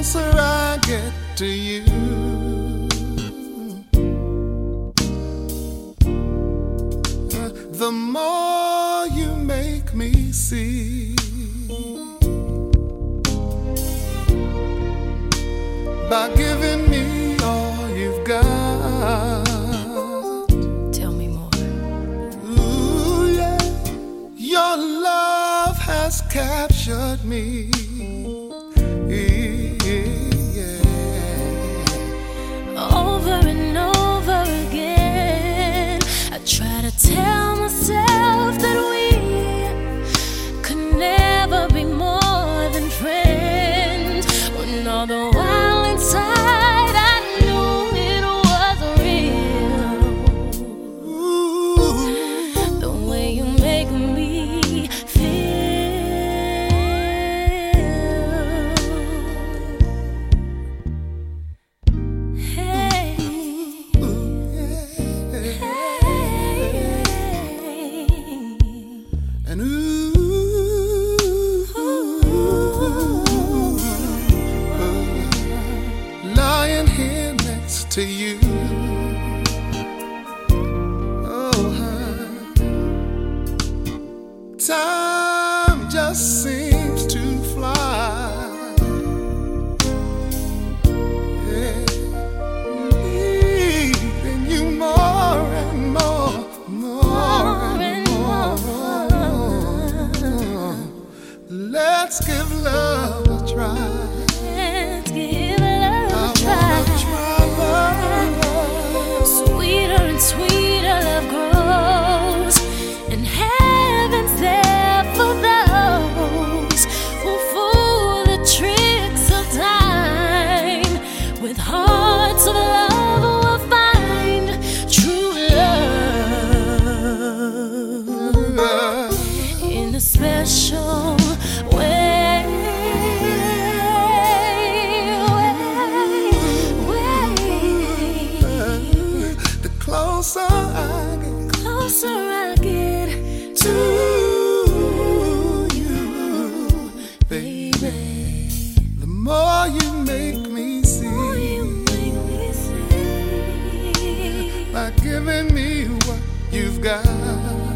closer I get to you, uh, the more you make me see. By giving me all you've got. Tell me more. Ooh, yeah. Your love has captured me. To you. Oh, time just seems to fly. Yeah. Needing you more and more, more and more. Let's give love a try. sweet. by giving me what you've got.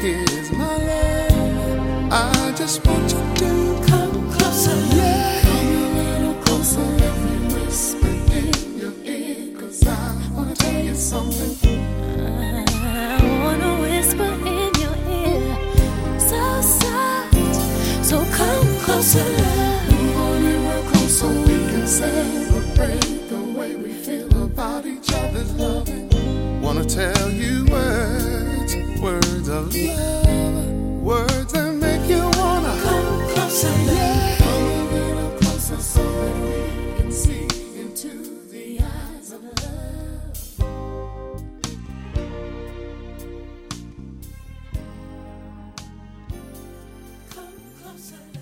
Here's my love. I just want. closer.